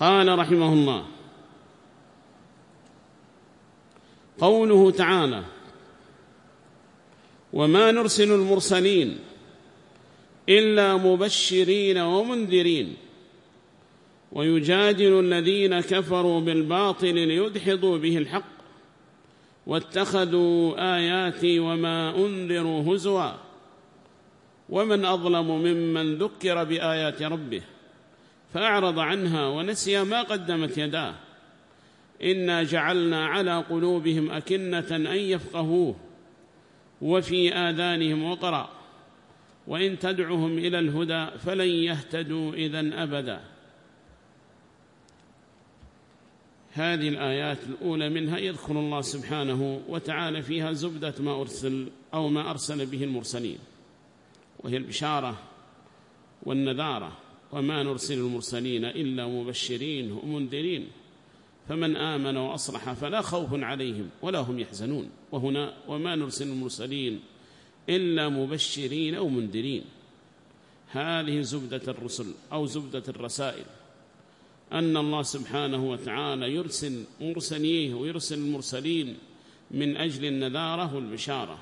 قال رحمه الله قوله تعالى وما نرسل المرسلين إلا مبشرين ومنذرين ويجادل الذين كفروا بالباطل ليدحضوا به الحق واتخذوا آياتي وما أنذروا هزوا ومن أظلم ممن ذكر بآيات ربه فأعرض عنها ونسي ما قدمت يداه. إنا جعلنا على قلوبهم أكنة أن يفقهوه وفي آذانهم وقرأ. وإن تدعهم إلى الهدى فلن يهتدوا إذن أبدا. هذه الآيات الأولى منها يذكر الله سبحانه وتعالى فيها زبدة ما أرسل أو ما أرسل به المرسلين وهي البشارة والنذارة. وما نرسل المرسلين إلا مبشرين ومنذرين فمن آمن وأصلح فلا خوف عليهم ولا هم يحزنون. وهنا وما نرسل المرسلين إلا مبشرين أو منذرين. هذه زبدة الرسل أو زبدة الرسائل. أن الله سبحانه وتعالى يرسل مرسليه ويرسل المرسلين من أجل النذارة والبشارة.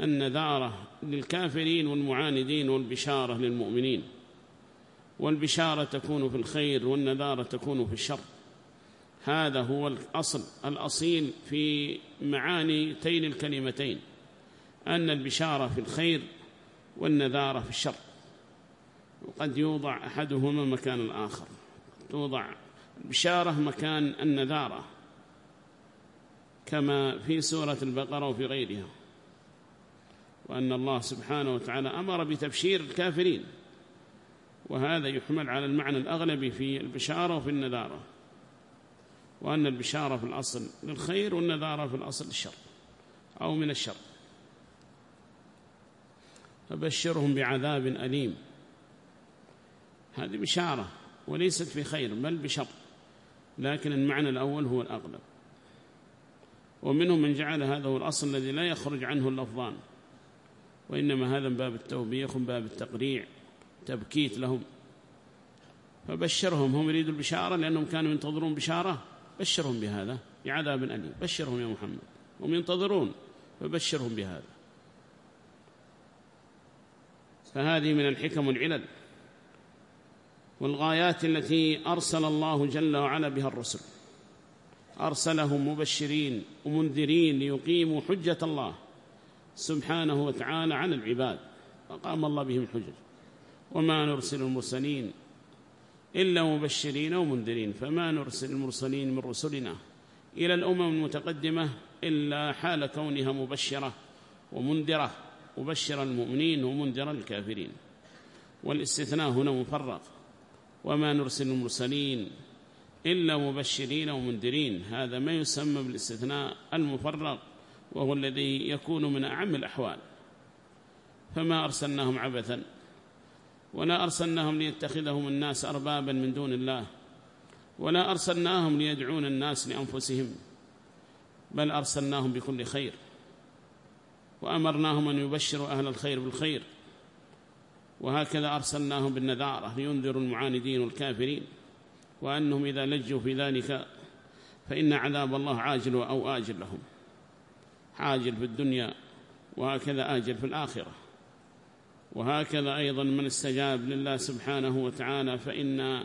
النذارة للكافرين والمعاندين والبشارة للمؤمنين. والبشارة تكون في الخير والنذارة تكون في الشر. هذا هو الأصل الأصيل في معاني تين الكلمتين أن البشارة في الخير والنذارة في الشر. وقد يوضع أحدهما مكان الآخر. توضع البشارة مكان النذارة كما في سورة البقرة وفي غيرها. وأن الله سبحانه وتعالى أمر بتبشير الكافرين. وهذا يحمل على المعنى الأغلبي في البشارة وفي النذارة وأن البشارة في الأصل للخير والنذارة في الأصل للشر أو من الشر. فبشرهم بعذاب أليم. هذه بشارة وليست في خير بل بشر لكن المعنى الأول هو الأغلب. ومنهم من جعل هذا هو الأصل الذي لا يخرج عنه اللفظان وإنما هذا من باب التوبيخ باب التقريع. تبكيت لهم. فبشرهم هم يريدوا البشارة لأنهم كانوا ينتظرون بشارة. بشرهم بهذا بعذاب أليم. بشرهم يا محمد. هم ينتظرون فبشرهم بهذا. فهذه من الحكم والعلل والغايات التي أرسل الله جل وعلا بها الرسل. أرسلهم مبشرين ومنذرين ليقيموا حجة الله سبحانه وتعالى على العباد. فقام الله بهم الحجج. وما نرسل المرسلين إلا مبشرين ومنذرين. فما نرسل المرسلين من رسلنا إلى الأمم المتقدمة إلا حال كونها مبشرة ومنذرة مبشر المؤمنين ومنذر الكافرين. والاستثناء هنا مفرق. وما نرسل المرسلين إلا مبشرين ومنذرين. هذا ما يسمى بالاستثناء المفرق وهو الذي يكون من أعم الأحوال. فما أرسلناهم عبثا؟ ولا أرسلناهم ليتخذهم الناس أربابا من دون الله ولا أرسلناهم ليدعون الناس لأنفسهم بل أرسلناهم بكل خير وأمرناهم أن يبشروا أهل الخير بالخير وهكذا أرسلناهم بالنذارة لينذروا المعاندين والكافرين وأنهم إذا لجوا في ذلك فإن عذاب الله عاجل أو آجل لهم عاجل في الدنيا وهكذا آجل في الآخرة. وهكذا أيضا من استجاب لله سبحانه وتعالى فإن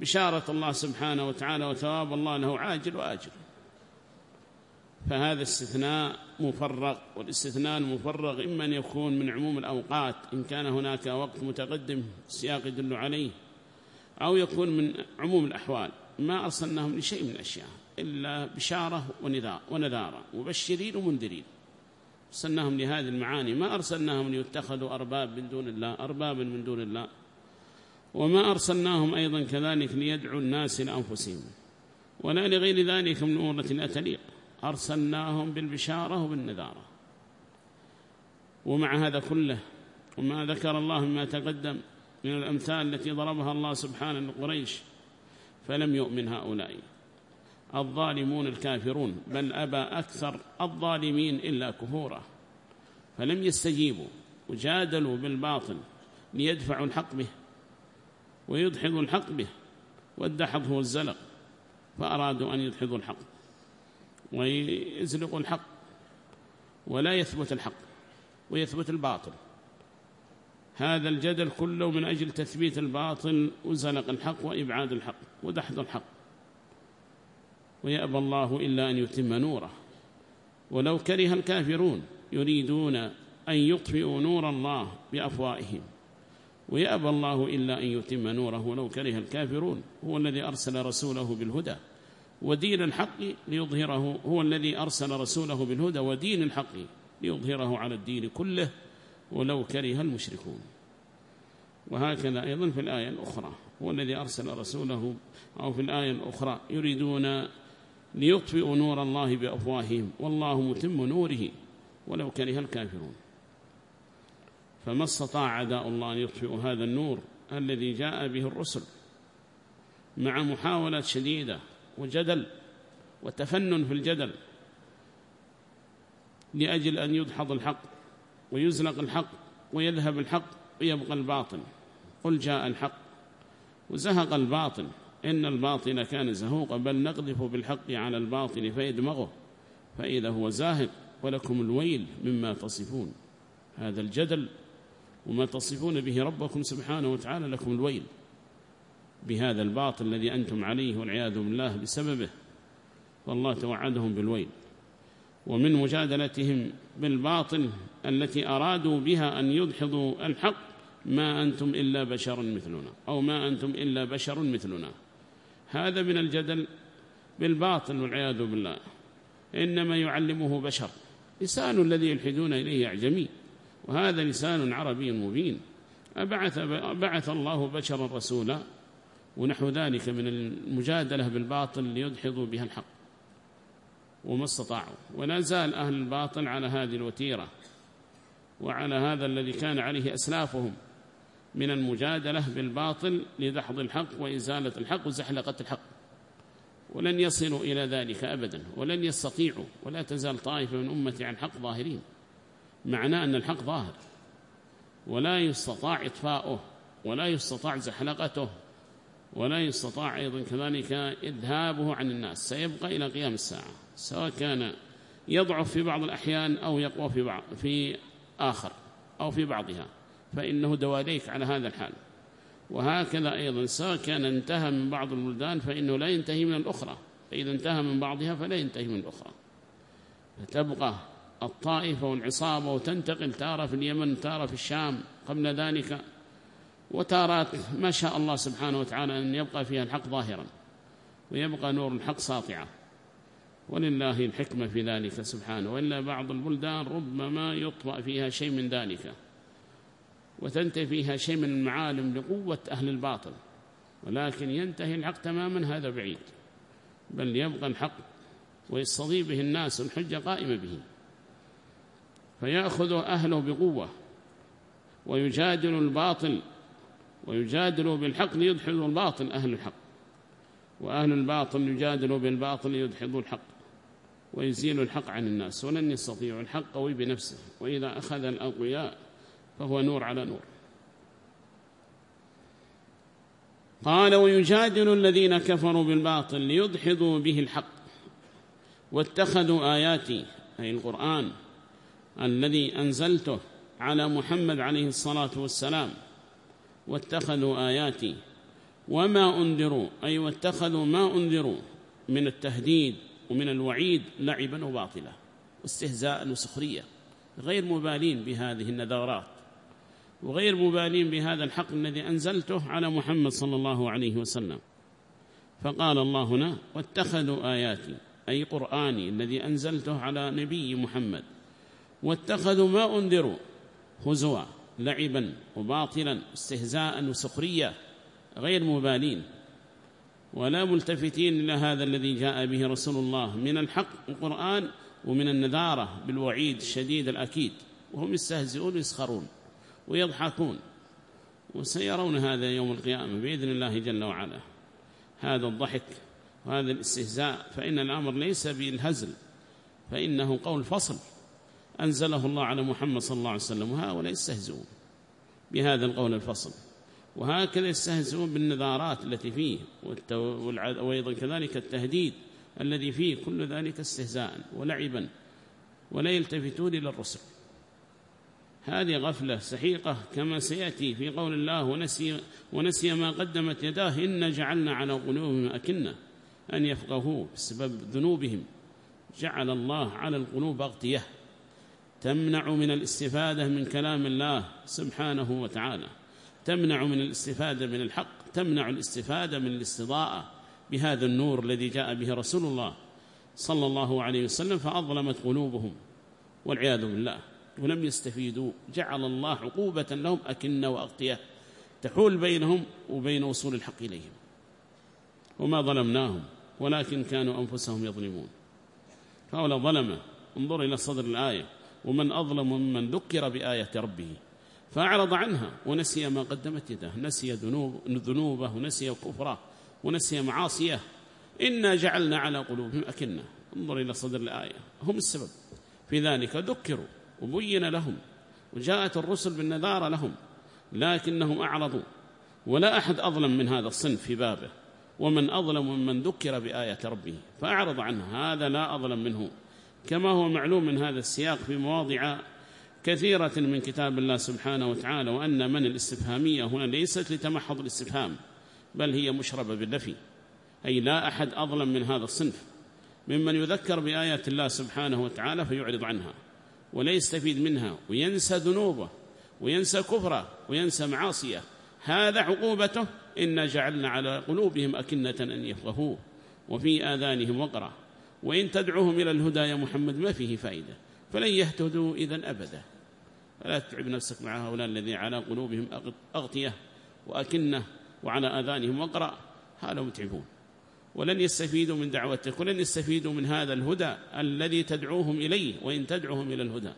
بشارة الله سبحانه وتعالى وثواب الله له عاجل وآجل. فهذا استثناء مفرغ والاستثناء المفرغ إما أن يكون من عموم الأوقات إن كان هناك وقت متقدم السياق يدل عليه أو يكون من عموم الأحوال. ما أرسلناهم لشيء من الأشياء إلا بشارة ونذارة مبشرين ومنذرين. أرسلناهم لهذه المعاني. ما أرسلناهم ليتخذوا أرباب من دون الله أربابا من دون الله. وما أرسلناهم أيضا كذلك ليدعوا الناس لأنفسهم. ولا لغير ذلك من أمورة لا تليق. أرسلناهم بالبشارة وبالنذارة. ومع هذا كله وما ذكر الله مما تقدم من الأمثال التي ضربها الله سبحانه لقريش فلم يؤمن هؤلاء. الظالمون الكافرون بل أبى أكثر الظالمين إلا كفورا فلم يستجيبوا وجادلوا بالباطل ليدفعوا الحق به ويدحضوا الحق به والدحض هو الزلق فأرادوا أن يدحضوا الحق ويزلقوا الحق ولا يثبت الحق ويثبت الباطل. هذا الجدل كله من أجل تثبيت الباطل وزلق الحق وإبعاد الحق ودحض الحق. ويأبى الله إلا أن يتم نوره. ولو كره الكافرون يريدون أن يطفئوا نور الله بأفوائهم ويأبى الله إلا أن يتم نوره ولو كره الكافرون. هو الذي أرسل رسوله بالهدى. ودين الحق ليظهره. هو الذي أرسل رسوله بالهدى. ودين الحق ليظهره على الدين كله ولو كره المشركون. وهكذا أيضا في الآية الأخرى. هو الذي أرسل رسوله أو في الآية الأخرى يريدون ليطفئوا نور الله بأفواههم والله متم نوره ولو كره الكافرون. فما استطاع عداء الله أن يطفئوا هذا النور الذي جاء به الرسل مع محاولات شديدة وجدل وتفنن في الجدل لأجل أن يدحض الحق ويزلق الحق ويذهب الحق ويبقى الباطل قل جاء الحق وزهق الباطل إن الباطل كان زهوقا بل نقذف بالحق على الباطل فيدمغه فإذا هو زاهق ولكم الويل مما تصفون. هذا الجدل وما تصفون به ربكم سبحانه وتعالى لكم الويل. بهذا الباطل الذي أنتم عليه والعياذ بالله بسببه والله توعدهم بالويل. ومن مجادلتهم بالباطل التي أرادوا بها أن يدحضوا الحق ما أنتم إلا بشر مثلنا أو ما أنتم إلا بشر مثلنا. هذا من الجدل بالباطل والعياذ بالله. إنما يعلمه بشر. لسان الذي يلحدون إليه أعجمي. وهذا لسان عربي مبين. أبعث بعث الله بشرا رسولا. ونحو ذلك من المجادلة بالباطل ليدحضوا بها الحق. وما استطاعوا. ولا زال أهل الباطل على هذه الوتيرة. وعلى هذا الذي كان عليه أسلافهم. من المجادلة بالباطل لدحض الحق وإزالة الحق وزحلقة الحق. ولن يصلوا إلى ذلك أبدا ولن يستطيعوا ولا تزال طائفة من أمتي عن حق ظاهرين. معناه أن الحق ظاهر. ولا يستطاع إطفاؤه ولا يستطاع زحلقته ولا يستطاع أيضا كذلك إذهابه عن الناس. سيبقى إلى قيام الساعة سواء كان يضعف في بعض الأحيان أو يقوى في, بعض في آخر أو في بعضها. فإنه دواليك على هذا الحال. وهكذا أيضا سواء كان انتهى من بعض البلدان فإنه لا ينتهي من الأخرى. فإذا انتهى من بعضها فلا ينتهي من الأخرى. فتبقى الطائفة والعصابة وتنتقل تارة في اليمن تارة في الشام قبل ذلك. وتارات ما شاء الله سبحانه وتعالى أن يبقى فيها الحق ظاهرا ويبقى نور الحق ساطعا. ولله الحكمة في ذلك سبحانه. وإلا بعض البلدان ربما يطبع فيها شيء من ذلك. وتنتهي فيها شيء من المعالم لقوة أهل الباطل. ولكن ينتهي الحق تماما هذا بعيد. بل يبقى الحق ويستضي به الناس الحجة قائمة به. فيأخذ أهله بقوة ويجادل الباطل ويجادل بالحق ليدحضوا الباطل أهل الحق. وأهل الباطل يجادلوا بالباطل ليدحضوا الحق ويزيل الحق عن الناس. ولن يستطيعوا الحق قوي بنفسه. وإذا أخذ الأقوياء فهو نور على نور. قال ويجادل الذين كفروا بالباطل ليدحضوا به الحق واتخذوا آياتي أي القرآن الذي أنزلته على محمد عليه الصلاة والسلام واتخذوا آياتي وما أنذروا أي واتخذوا ما أنذروا من التهديد ومن الوعيد لعبا وباطلا واستهزاء وسخرية غير مبالين بهذه النذارات. وغير مبالين بهذا الحق الذي أنزلته على محمد صلى الله عليه وسلم. فقال الله هنا واتخذوا آياتي أي قرآني الذي أنزلته على نبي محمد. واتخذوا ما أنذروا هزوا لعبا وباطلا استهزاء وسخرية غير مبالين. ولا ملتفتين إلى هذا الذي جاء به رسول الله من الحق القرآن ومن النذارة بالوعيد الشديد الأكيد. وهم يستهزئون ويسخرون. ويضحكون. وسيرون هذا يوم القيامة بإذن الله جل وعلا. هذا الضحك وهذا الاستهزاء فإن الأمر ليس بالهزل فإنه قول فصل. أنزله الله على محمد صلى الله عليه وسلم وهؤلاء يستهزئون بهذا القول الفصل. وهكذا يستهزئون بالنذارات التي فيه وأيضا كذلك التهديد الذي فيه كل ذلك استهزاء ولعبا ولا يلتفتون إلى الرسل. هذه غفلة سحيقة كما سيأتي في قول الله ونسي, ونسي ما قدمت يداه إن جعلنا على قلوبهم أكنة أن يفقهوا بسبب ذنوبهم. جعل الله على القلوب أغطية تمنع من الاستفادة من كلام الله سبحانه وتعالى. تمنع من الاستفادة من الحق تمنع الاستفادة من الاستضاءة بهذا النور الذي جاء به رسول الله صلى الله عليه وسلم فأظلمت قلوبهم والعياذ بالله. ولم يستفيدوا. جعل الله عقوبة لهم أكنة وأغطية. تحول بينهم وبين وصول الحق إليهم. وما ظلمناهم ولكن كانوا أنفسهم يظلمون. هؤلاء ظلمة. انظر إلى صدر الآية. ومن أظلم ممن ذكر بآية ربه. فأعرض عنها ونسي ما قدمت يده نسي ذنوب ذنوبه ونسي كفره ونسي معاصيه. إنا جعلنا على قلوبهم أكنة. انظر إلى صدر الآية. هم السبب. في ذلك ذكروا. وبين لهم وجاءت الرسل بالنذارة لهم لكنهم أعرضوا ولا أحد أظلم من هذا الصنف في بابه ومن أظلم ممن ذكر بآية ربه فأعرض عنه هذا لا أظلم منه كما هو معلوم من هذا السياق في مواضع كثيرة من كتاب الله سبحانه وتعالى وأن من الاستفهامية هنا ليست لتمحض الاستفهام بل هي مشربة بالنفي أي لا أحد أظلم من هذا الصنف ممن يذكر بآيات الله سبحانه وتعالى فيعرض عنها. ولا يستفيد منها وينسى ذنوبه وينسى كفره وينسى معاصيه. هذا عقوبته إنا جعلنا على قلوبهم أكنة أن يفقهوه وفي آذانهم وقرا وإن تدعوهم إلى الهدى يا محمد ما فيه فائدة فلن يهتدوا إذا أبدا. فلا تتعب نفسك مع هؤلاء الذين على قلوبهم أغطية وأكنة وعلى آذانهم وقرا هؤلاء متعبون. ولن يستفيدوا من دعوتك ولن يستفيدوا من هذا الهدى الذي تدعوهم إليه وإن تدعوهم إلى الهدى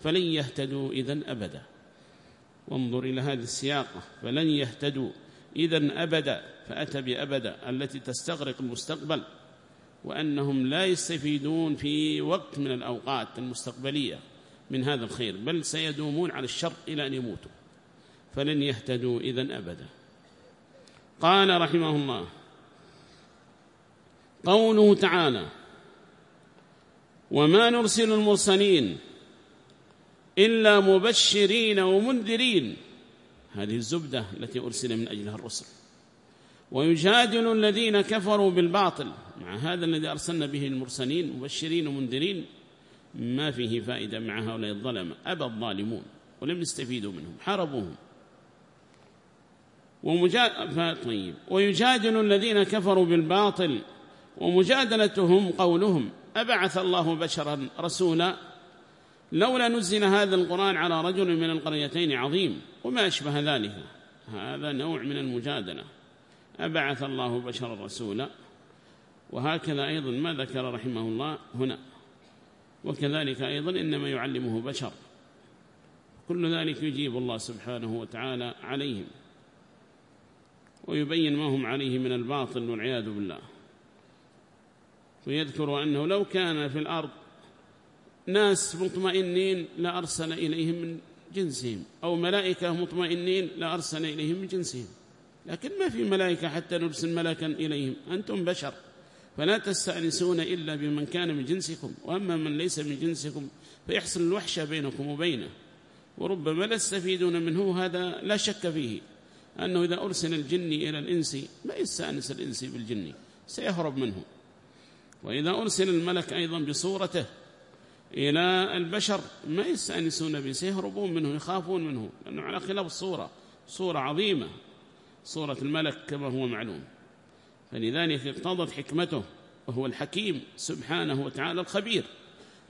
فلن يهتدوا إذا أبدا. وانظر إلى هذه السياقة فلن يهتدوا إذا أبدا فأتى بأبدا التي تستغرق المستقبل وأنهم لا يستفيدون في وقت من الأوقات المستقبلية من هذا الخير بل سيدومون على الشر إلى أن يموتوا فلن يهتدوا إذا أبدا. قال رحمه الله قوله تعالى وما نرسل المرسلين إلا مبشرين ومنذرين. هذه الزبدة التي أرسل من أجلها الرسل. ويجادل الذين كفروا بالباطل. مع هذا الذي أرسلنا به المرسلين مبشرين ومنذرين. ما فيه فائدة مع هؤلاء الظلمة؟ أبى الظالمون ولم يستفيدوا منهم حاربوهم. ومجاد... طيب. ويجادل الذين كفروا بالباطل ومجادلتهم قولهم أبعث الله بشرا رسولا؟ لولا نزل هذا القرآن على رجل من القريتين عظيم وما أشبه ذلك. هذا نوع من المجادلة. أبعث الله بشرا رسولا. وهكذا أيضا ما ذكر رحمه الله هنا. وكذلك أيضا إنما يعلمه بشر. كل ذلك يجيب الله سبحانه وتعالى عليهم. ويبين ما هم عليه من الباطل والعياذ بالله. ويذكر أنه لو كان في الأرض ناس مطمئنين لأرسل إليهم من جنسهم أو ملائكة مطمئنين لأرسل إليهم من جنسهم. لكن ما في ملائكة حتى نرسل ملكا إليهم أنتم بشر. فلا تستأنسون إلا بمن كان من جنسكم. وأما من ليس من جنسكم فيحصل الوحشة بينكم وبينه. وربما لا تستفيدون منه هذا لا شك فيه. أنه إذا أرسل الجن إلى الإنس ما يستأنس الإنس بالجن؟ سيهرب منه. وإذا أرسل الملك أيضا بصورته إلى البشر ما يستأنسون به سيهربون منه يخافون منه لأنه على خلاف الصورة صورة عظيمة صورة الملك كما هو معلوم. فلذلك اقتضت حكمته وهو الحكيم سبحانه وتعالى الخبير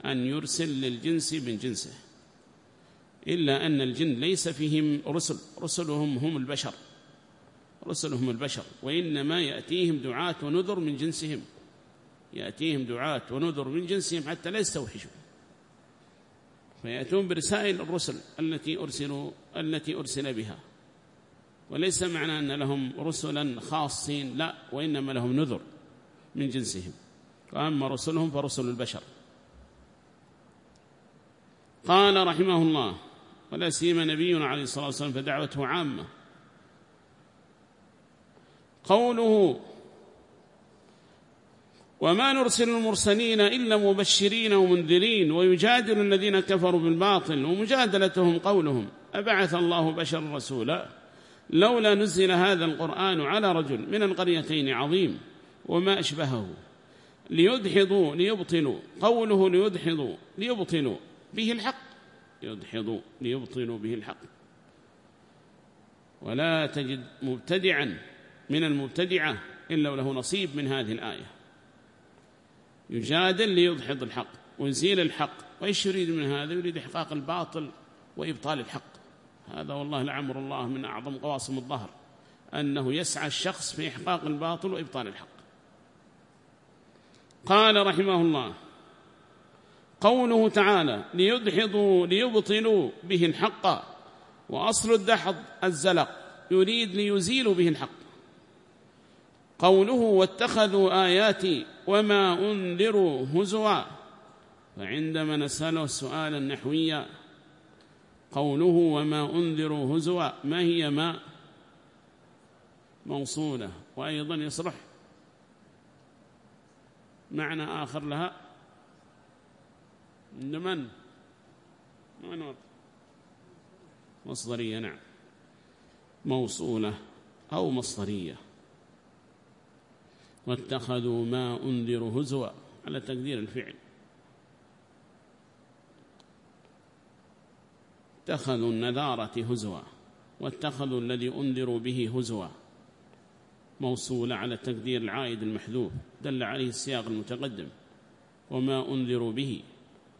أن يرسل للجنس من جنسه. إلا أن الجن ليس فيهم رسل رسلهم هم البشر رسلهم البشر وإنما يأتيهم دعاة ونذر من جنسهم. يأتيهم دعاة ونذر من جنسهم حتى لا يستوحشوا. فيأتون برسائل الرسل التي أرسلوا التي أرسل بها. وليس معنى أن لهم رسلا خاصين لا وإنما لهم نذر من جنسهم. وأما رسلهم فرسل البشر. قال رحمه الله ولا سيما نبينا عليه الصلاة والسلام فدعوته عامة. قوله وما نرسل المرسلين إلا مبشرين ومنذرين ويجادل الذين كفروا بالباطل ومجادلتهم قولهم. أبعث الله بشر رسولا. لولا نزل هذا القرآن على رجل من القريتين عظيم وما أشبهه. ليدحضوا ليبطلوا. قوله ليدحضوا ليبطلوا. به الحق. يدحضوا ليبطلوا به الحق. ولا تجد مبتدعا من المبتدعة إلا وله نصيب من هذه الآية. يجادل ليدحض الحق ويزيل الحق وإيش يريد من هذا؟ يريد إحقاق الباطل وإبطال الحق. هذا والله لعمر الله من أعظم قواصم الظهر أنه يسعى الشخص في إحقاق الباطل وإبطال الحق. قال رحمه الله قوله تعالى ليدحضوا ليبطلوا به الحق وأصل الدحض الزلق يريد ليزيلوا به الحق. قوله واتخذوا آياتي وما أنذروا هزوا. فعندما نسأله السؤال النحوي قوله وما أنذروا هزوا ما هي ما؟ موصولة. وأيضا يصرح. معنى آخر لها؟ من؟ من مصدرية نعم. موصولة أو مصدرية. واتخذوا ما أنذر هزوا على تقدير الفعل. اتخذوا النذارة هزوا واتخذوا الذي أنذروا به هزوا. موصولة على تقدير العائد المحذوف دل عليه السياق المتقدم. وما أنذروا به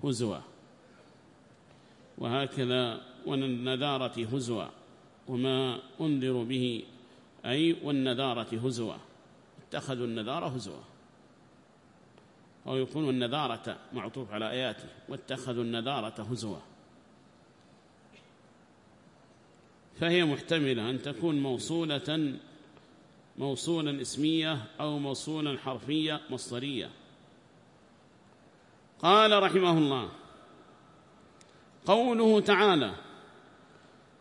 هزوا. وهكذا والنذارة هزوا. وما أنذروا به أي والنذارة هزوا. اتخذوا النذارة هزوا. أو يكون النذارة معطوف على آياته. واتخذوا النذارة هزوا. فهي محتملة أن تكون موصولة موصولا اسمية أو موصولا حرفية مصدرية. قال رحمه الله قوله تعالى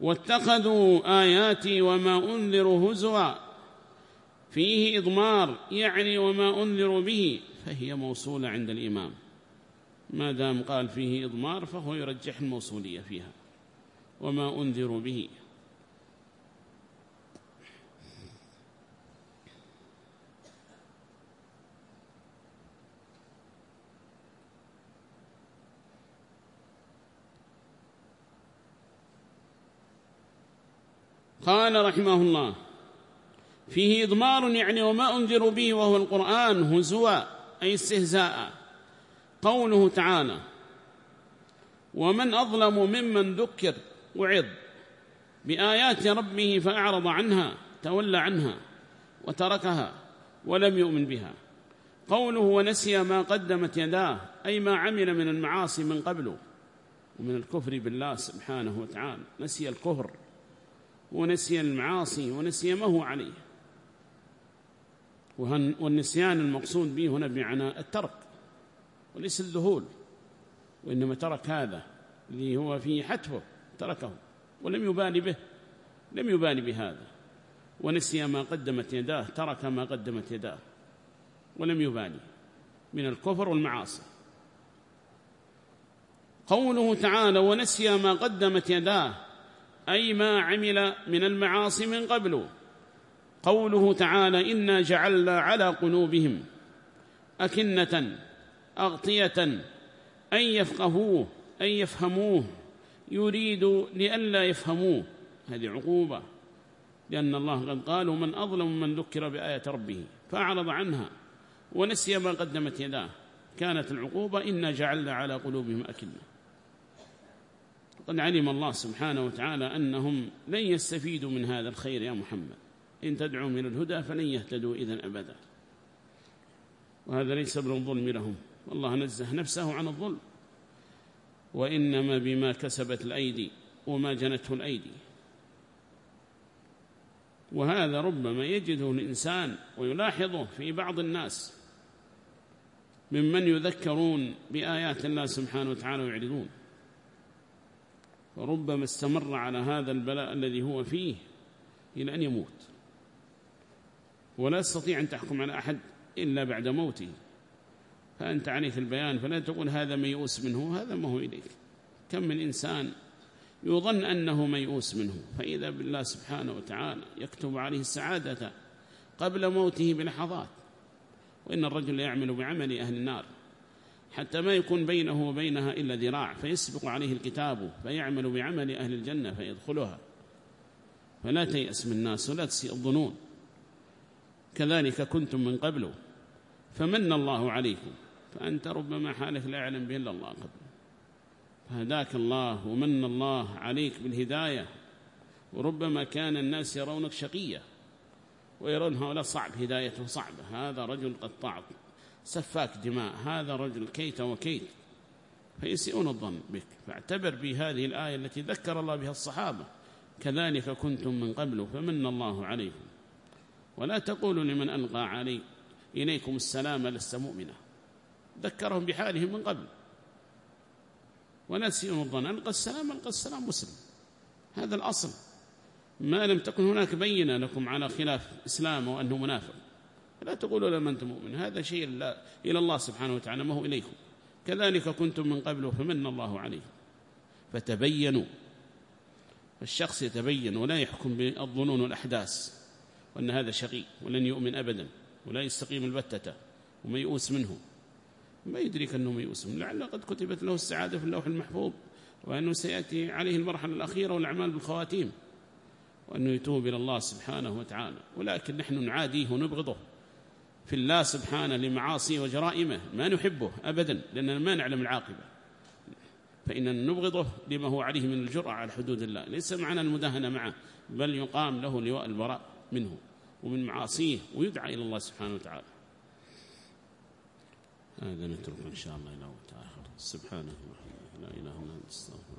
واتخذوا آياتي وما أنذروا هزوا. فيه إضمار يعني وما أنذروا به فهي موصولة عند الإمام. ما دام قال فيه إضمار فهو يرجح الموصولية فيها. وما أنذروا به. قال رحمه الله فيه إضمار يعني وما أنذر به وهو القرآن هزوا أي استهزاء. قوله تعالى ومن أظلم ممن ذكر وعظ بآيات ربه فأعرض عنها تولى عنها وتركها ولم يؤمن بها. قوله ونسي ما قدمت يداه أي ما عمل من المعاصي من قبله ومن الكفر بالله سبحانه وتعالى. نسي الكفر ونسي المعاصي ونسي ما هو عليه. والنسيان المقصود به هنا بمعنى الترك وليس الذهول وإنما ترك هذا اللي هو فيه حتفه تركه ولم يبالي به لم يبالي بهذا ونسي ما قدمت يداه ترك ما قدمت يداه ولم يبالي من الكفر والمعاصي. قوله تعالى ونسي ما قدمت يداه أي ما عمل من المعاصي من قبل. قوله تعالى إنا جعلنا على قلوبهم أكنة أغطية أن يفقهوه أن يفهموه يريد لئلا يفهموه. هذه عقوبة لأن الله قد قال من أظلم من ذكر بآية ربه فأعرض عنها ونسي ما قدمت يداه. كانت العقوبة إنا جعلنا على قلوبهم أكنة. قد علم الله سبحانه وتعالى أنهم لن يستفيدوا من هذا الخير يا محمد. إن تدعوا من الهدى فلن يهتدوا إذن أبدا. وهذا ليس بالظلم لهم. والله نزه نفسه عن الظلم. وإنما بما كسبت الأيدي وما جنته الأيدي. وهذا ربما يجده الإنسان ويلاحظه في بعض الناس. ممن يذكرون بآيات الله سبحانه وتعالى ويعرضون. وربما استمر على هذا البلاء الذي هو فيه إلى أن يموت. ولا تستطيع أن تحكم على أحد إلا بعد موته. فأنت عليك البيان فلا تقول هذا ميؤوس منه هذا ما هو إليك كم من إنسان يظن أنه ميؤوس منه فإذا بالله سبحانه وتعالى يكتب عليه السعادة قبل موته بلحظات. وإن الرجل يعمل بعمل أهل النار حتى ما يكون بينه وبينها إلا ذراع فيسبق عليه الكتاب فيعمل بعمل أهل الجنة فيدخلها. فلا تيأس من الناس ولا تسيء الظنون. كذلك كنتم من قبل فمن الله عليكم فأنت ربما حالك لا يعلم به إلا الله قبل. فهداك الله ومن الله عليك بالهداية وربما كان الناس يرونك شقية ويرون هؤلاء صعب هدايته صعبة هذا رجل قطاع سفاك دماء هذا رجل كيت وكيت فيسيئون الظن بك. فاعتبر بهذه الآية التي ذكر الله بها الصحابة كذلك كنتم من قبل فمن الله عليكم. ولا تقولوا لمن ألقى علي. إليكم السلام لست مؤمنا ذكرهم بحالهم من قبل. تسيئون الظن. ألقى السلام ألقى السلام مسلم. هذا الأصل. ما لم تكن هناك بينة لكم على خلاف إسلام وأنه منافق. لا تقولوا لما أنتم مؤمن. هذا شيء إلى الله سبحانه وتعالى ما هو إليكم. كذلك كنتم من قبل فمن الله عليكم. فتبينوا. الشخص يتبين ولا يحكم بالظنون والأحداث. وأن هذا شقي ولن يؤمن أبدا ولا يستقيم البتة وميؤوس منه. ما يدرك أنه ميؤوس منه. لعل قد كتبت له السعادة في اللوح المحفوظ وأنه سيأتي عليه المرحلة الأخيرة والأعمال بالخواتيم وأنه يتوب إلى الله سبحانه وتعالى. ولكن نحن نعاديه ونبغضه في الله سبحانه لمعاصيه وجرائمه. ما نحبه أبدا لأننا ما نعلم العاقبة. فإننا نبغضه لما هو عليه من الجرأة على حدود الله. ليس معنا المداهنة معه بل يقام له لواء البراء منه. ومن معاصيه ويدعى إلى الله سبحانه وتعالى. هذا نترك إن شاء الله إلى وقت آخر. سبحانه وتعالى. لا إله إلا أنت استغفرك.